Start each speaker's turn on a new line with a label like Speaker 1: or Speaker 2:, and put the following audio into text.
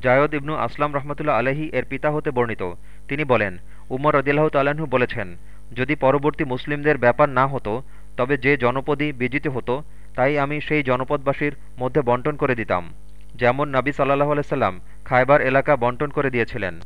Speaker 1: জায়দ ইবনু আসলাম রহমতুল্লা আলহি এর পিতা হতে বর্ণিত। তিনি বলেন, উমর রদিল্লাহ তালাহু বলেছেন, যদি পরবর্তী মুসলিমদের ব্যাপার না হতো, তবে যে জনপদই বিজিত হতো, তাই আমি সেই জনপদবাসীর মধ্যে বন্টন করে দিতাম। যেমন নাবি সাল্লাহ আলাইসাল্লাম খায়বার এলাকা বন্টন করে দিয়েছিলেন।